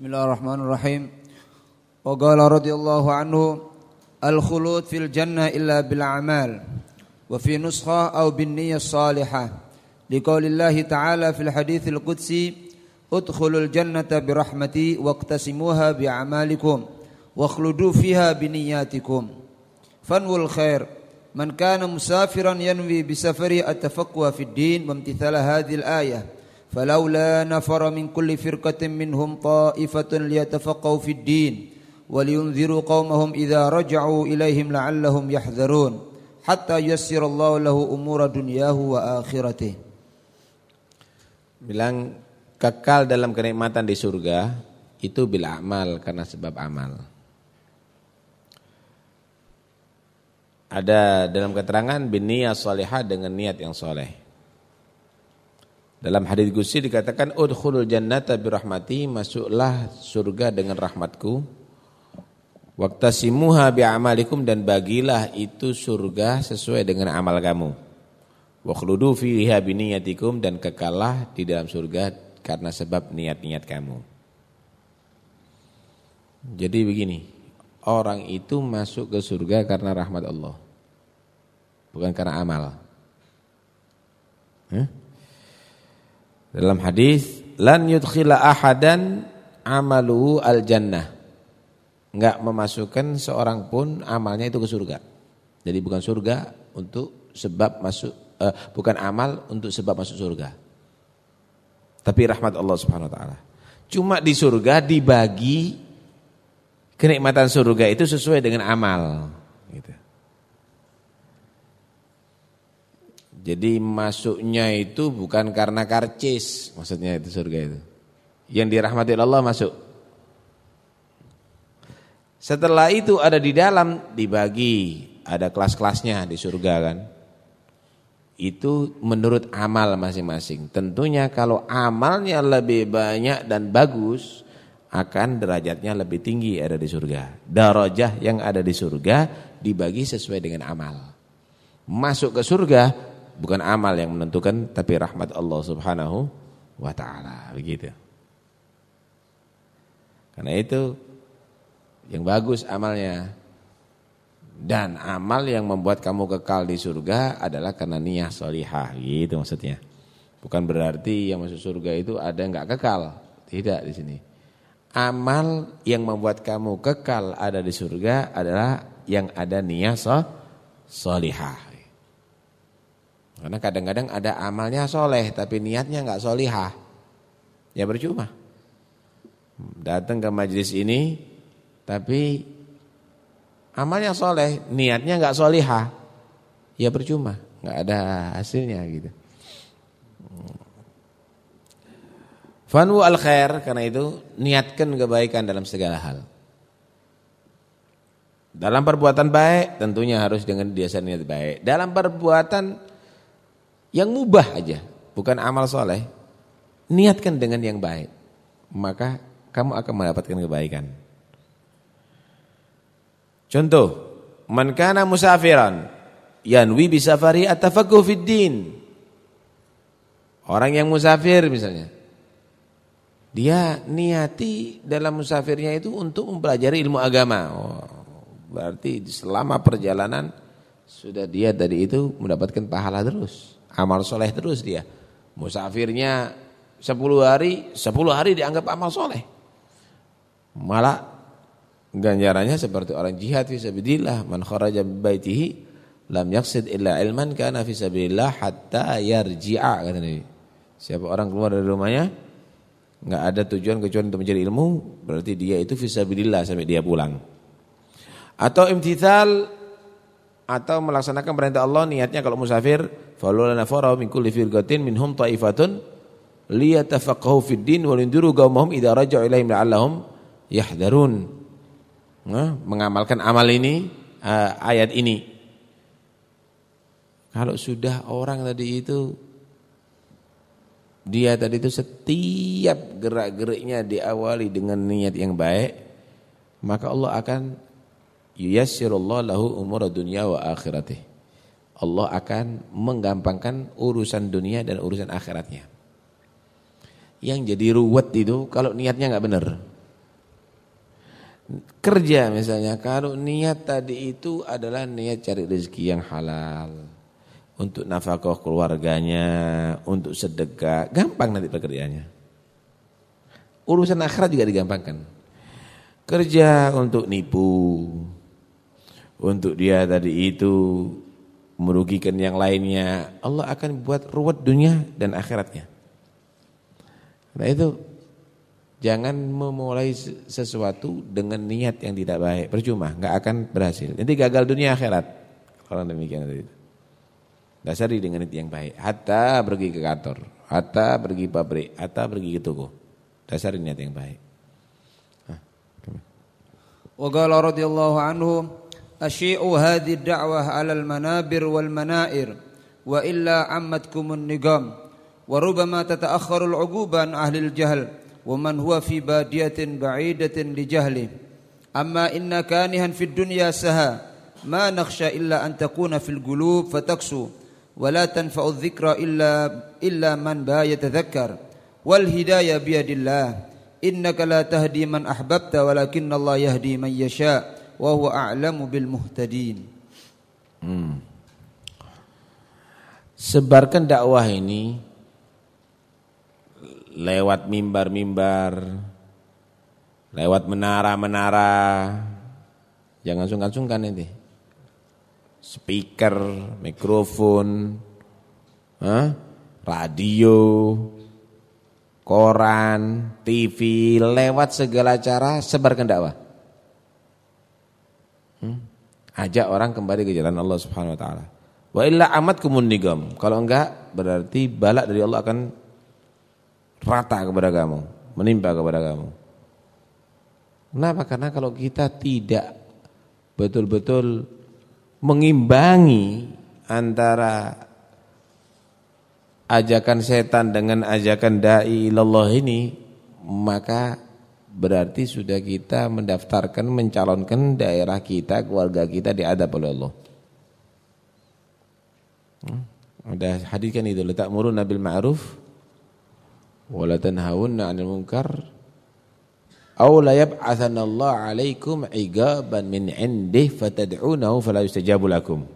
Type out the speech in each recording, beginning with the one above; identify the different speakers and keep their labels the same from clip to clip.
Speaker 1: Bismillahirrahmanirrahim. Wa qala radhiyallahu anhu al-khulud fil jannah illa bil amal wa fi nuskha aw bin niyyah salihah. Liqaulillahi ta'ala fil hadithil qudsi udkhulul jannata bi rahmati waqtasimuha bi amalikum wa khuludu fiha bi niyyatikum. Fanwul khair man kana musafiran yanwi bi safari at-tafaqquha fid din wa imtithala hadhihi al-ayah. فلولا نفر من كل فرقة منهم طائفة ليتفقهوا في الدين ولينذروا قومهم إذا رجعوا إليهم لعلهم يحذرون حتى يسر الله له أمور دنياه وآخرته
Speaker 2: bilang kekal dalam kenikmatan di surga itu bila amal karena sebab amal. Ada dalam keterangan biniyah salihah dengan niat yang soleh. Dalam hadis Qudsi dikatakan udkhulul jannata birahmati masuklah surga dengan rahmatku. Waktasimuha bi'amalikum dan bagilah itu surga sesuai dengan amal kamu. Wa khludu fiha biniyatikum dan kekalah di dalam surga karena sebab niat-niat kamu. Jadi begini, orang itu masuk ke surga karena rahmat Allah. Bukan karena amal. Huh? Dalam hadis, lan yudkhila ahadan amaluhu al-jannah. Enggak memasukkan seorang pun amalnya itu ke surga. Jadi bukan surga untuk sebab masuk uh, bukan amal untuk sebab masuk surga. Tapi rahmat Allah Subhanahu wa taala. Cuma di surga dibagi kenikmatan surga itu sesuai dengan amal gitu. Jadi masuknya itu bukan karena karcis, maksudnya itu surga itu. Yang dirahmati Allah masuk. Setelah itu ada di dalam dibagi, ada kelas-kelasnya di surga kan itu menurut amal masing-masing. Tentunya kalau amalnya lebih banyak dan bagus, akan derajatnya lebih tinggi ada di surga. Darajah yang ada di surga dibagi sesuai dengan amal. Masuk ke surga bukan amal yang menentukan tapi rahmat Allah Subhanahu wa taala, begitu. Karena itu yang bagus amalnya dan amal yang membuat kamu kekal di surga adalah karena niat solihah gitu maksudnya. Bukan berarti yang masuk surga itu ada nggak kekal, tidak di sini. Amal yang membuat kamu kekal ada di surga adalah yang ada niat solihah. Karena kadang-kadang ada amalnya soleh tapi niatnya nggak solihah, ya percuma. Datang ke majlis ini tapi amalnya soleh, niatnya nggak solihah, ya percuma, nggak ada hasilnya gitu. Fanu al khair karena itu niatkan kebaikan dalam segala hal. Dalam perbuatan baik tentunya harus dengan dasar niat baik. Dalam perbuatan yang mubah aja, bukan amal soleh, niatkan dengan yang baik, maka kamu akan mendapatkan kebaikan. Contoh, man kana musafiran yanwi bisafari at-tafaqquh fid din. Orang yang musafir misalnya. Dia niati dalam musafirnya itu untuk mempelajari ilmu agama. Oh, berarti selama perjalanan sudah dia tadi itu mendapatkan pahala terus. Amal soleh terus dia. Musafirnya 10 hari, 10 hari dianggap amal soleh. Malah ganjarannya seperti orang jihad fi sabilillah man kharaja baitihi lam yaqsid illa ilman kana fi sabilillah hatta yarji'a kata Nabi. Siapa orang keluar dari rumahnya enggak ada tujuan kecuali untuk mencari ilmu, berarti dia itu fi sabilillah sampai dia pulang. Atau imtithal atau melaksanakan perintah Allah niatnya kalau musafir falula nafara min kulli firqatin minhum ta'ifatun liyatafaqahu fid din wa linduru qaumahum idza raja'u ilaihim la'allahum yahdharun mengamalkan amal ini uh, ayat ini. Kalau sudah orang tadi itu dia tadi itu setiap gerak-geriknya diawali dengan niat yang baik, maka Allah akan yuyassirullah lahu umur dunia wa akhiratih. Allah akan menggampangkan urusan dunia dan urusan akhiratnya. Yang jadi ruwet itu kalau niatnya nggak benar. kerja misalnya kalau niat tadi itu adalah niat cari rezeki yang halal untuk nafkah keluarganya, untuk sedekah, gampang nanti pekerjaannya. Urusan akhirat juga digampangkan. Kerja untuk nipu, untuk dia tadi itu merugikan yang lainnya, Allah akan buat ruwet dunia dan akhiratnya. Nah itu jangan memulai sesuatu dengan niat yang tidak baik, percuma, nggak akan berhasil. Nanti gagal dunia akhirat. Kalau demikian tadi. Dasari dengan niat yang baik. Hatta pergi ke kantor, hatta pergi pabrik, hatta pergi ke toko. Dasari niat yang baik.
Speaker 1: Wa qala radhiyallahu anhu أشيعوا هذه الدعوة على المنابر والمنائر وإلا عمتكم النقام وربما تتأخر العقوبة عن أهل الجهل ومن هو في بادية بعيدة لجهله أما إن كانها في الدنيا سها ما نخشى إلا أن تكون في القلوب فتكسو ولا تنفع الذكر إلا, إلا من با يتذكر والهداية بيد الله إنك لا تهدي من أحببت ولكن الله يهدي من يشاء wa huwa a'lamu bil muhtadin. Hmm.
Speaker 2: Sebarkan dakwah ini lewat mimbar-mimbar, lewat menara-menara. Jangan sungkan-sungkan nanti. Speaker, mikrofon, huh? radio, koran, TV, lewat segala cara sebarkan dakwah. Hmm? Ajak orang kembali ke jalan Allah Subhanahu wa taala. Wa illa amat kumunigam. Kalau enggak berarti balak dari Allah akan rata kepada kamu, menimpa kepada kamu. Kenapa? Karena kalau kita tidak betul-betul mengimbangi antara ajakan setan dengan ajakan dai ilallah ini, maka berarti sudah kita mendaftarkan mencalonkan daerah kita, keluarga kita diadab oleh Allah. Hmm? Ada hadis kan itu letak murun nabil ma'ruf wala tanhauna 'anil munkar aw la Allah 'alaikum 'igaban min 'indih fatad'unahu fala yustajabu lakum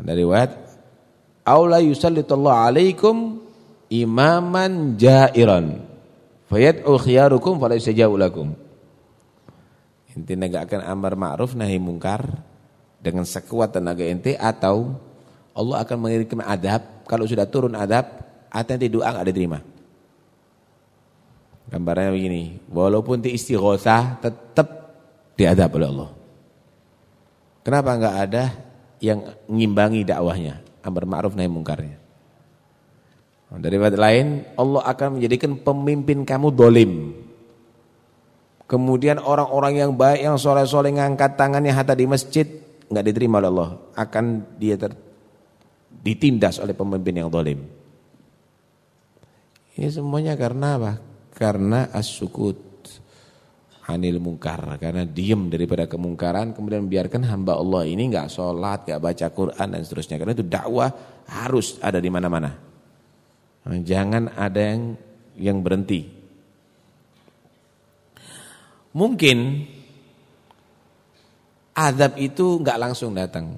Speaker 2: ada riwayat aw la yusallitallahu 'alaikum imaman ja'iran fayad'u khiyarukum fala yustajabu lakum inti negakkan amar ma'ruf nahi mungkar dengan sekuat tenaga ente atau Allah akan mengirimkan adab kalau sudah turun adab nanti doa enggak diterima. Gambarnya begini, walaupun di istighosah tetap diadab oleh Allah. Kenapa enggak ada yang ngimbangi dakwahnya, amar ma'ruf nahi mungkarnya? Dari lain, Allah akan menjadikan pemimpin kamu dolim. Kemudian orang-orang yang baik, yang soleh-soleh ngangkat tangannya hatta di masjid, enggak diterima oleh Allah. Akan dia ter, ditindas oleh pemimpin yang dolim. Ini semuanya karena apa? Karena as-sukut anil mungkar karena diam daripada kemungkaran kemudian biarkan hamba Allah ini enggak sholat, enggak baca Quran dan seterusnya karena itu dakwah harus ada di mana-mana. Jangan ada yang yang berhenti. Mungkin adab itu enggak langsung datang.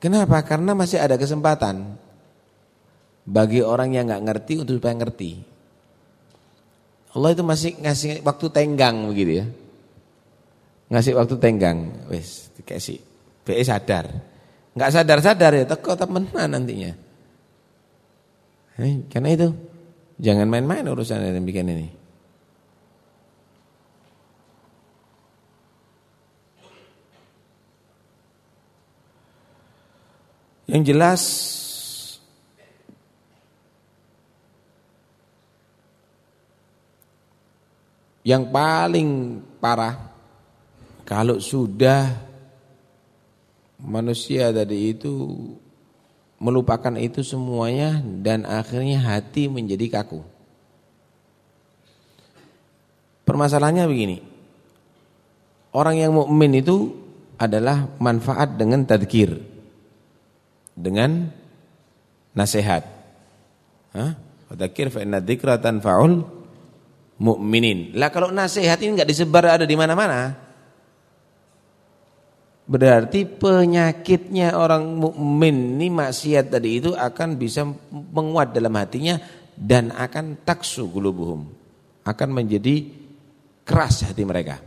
Speaker 2: Kenapa? Karena masih ada kesempatan bagi orang yang nggak ngerti untuk supaya ngerti. Allah itu masih ngasih waktu tenggang begitu ya. Ngasih waktu tenggang, wes dikasih. BE sadar. Nggak sadar-sadar ya teko temenan nantinya. Eh, karena itu jangan main-main urusan yang bikin ini. Yang jelas yang paling parah kalau sudah manusia tadi itu melupakan itu semuanya dan akhirnya hati menjadi kaku. Permasalahannya begini. Orang yang mukmin itu adalah manfaat dengan tadkir dengan nasihat. Hah? Fadzakir fa inna dzikra tanfa'ul mu'minin. Lah kalau nasihat ini enggak disebar ada di mana-mana. Berarti penyakitnya orang mukmin ini maksiat tadi itu akan bisa menguat dalam hatinya dan akan taksu qulubuhum. Akan menjadi keras hati mereka.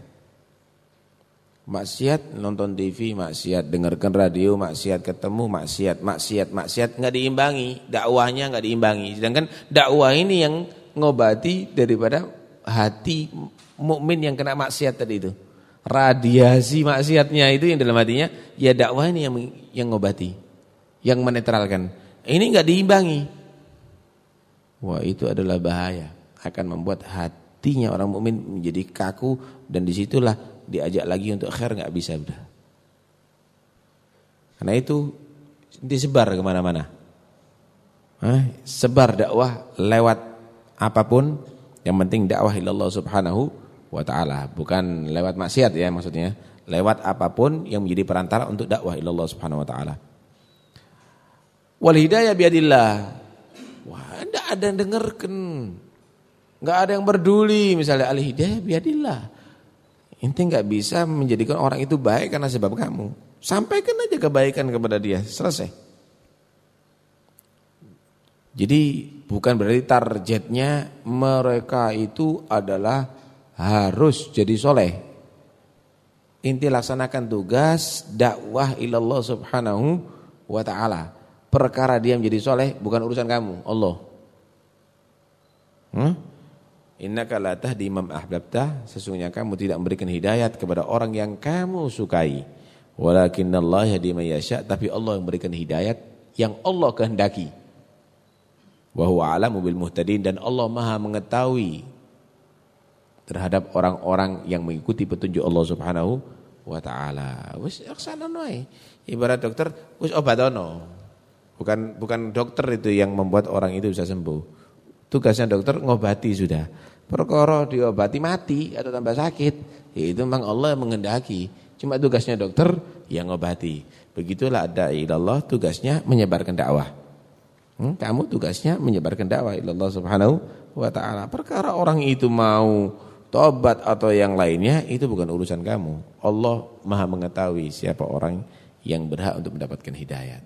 Speaker 2: Maksiat nonton TV, maksiat dengarkan radio, maksiat ketemu, maksiat, maksiat, maksiat nggak diimbangi, dakwahnya nggak diimbangi. Sedangkan dakwah ini yang ngobati daripada hati mukmin yang kena maksiat tadi itu. Radiasi maksiatnya itu yang dalam hatinya, ya dakwah ini yang yang ngobati, yang menetralkan. Ini nggak diimbangi. Wah itu adalah bahaya, akan membuat hatinya orang mukmin menjadi kaku dan di situlah diajak lagi untuk khair nggak bisa udah. Karena itu disebar ke mana-mana. Sebar dakwah lewat apa pun, yang penting dakwah ilallah subhanahu wa ta'ala. Bukan lewat maksiat ya maksudnya. Lewat apa pun yang menjadi perantara untuk dakwah ilallah subhanahu wa ta'ala. Wal hidayah biadillah. Wah, enggak ada yang dengarkan. Enggak ada yang berduli misalnya al hidayah biadillah. Inti nggak bisa menjadikan orang itu baik karena sebab kamu. Sampaikan aja kebaikan kepada dia, selesai. Jadi bukan berarti targetnya mereka itu adalah harus jadi soleh. Inti laksanakan tugas dakwah ilallah subhanahu wa ta'ala. Perkara dia menjadi soleh bukan urusan kamu, Allah. Hmm? Innaka la tahdi man ahbabta sesungguhnya kamu tidak memberikan hidayat kepada orang yang kamu sukai Allah yahdi man yasha tapi Allah yang memberikan hidayat yang Allah kehendaki wa huwa alamu bil muhtadin dan Allah Maha mengetahui terhadap orang-orang yang mengikuti petunjuk Allah Subhanahu wa taala wis wae ibarat dokter wis obatono bukan bukan dokter itu yang membuat orang itu bisa sembuh Tugasnya dokter ngobati sudah. Perkara diobati mati atau tambah sakit, ya itu memang Allah menghendaki. Cuma tugasnya dokter yang ngobati. Begitulah ada ilallah tugasnya menyebarkan dakwah. Hmm, kamu tugasnya menyebarkan dakwah ilallah subhanahu wa ta'ala. Perkara orang itu mau tobat atau yang lainnya itu bukan urusan kamu. Allah maha mengetahui siapa orang yang berhak untuk mendapatkan hidayat.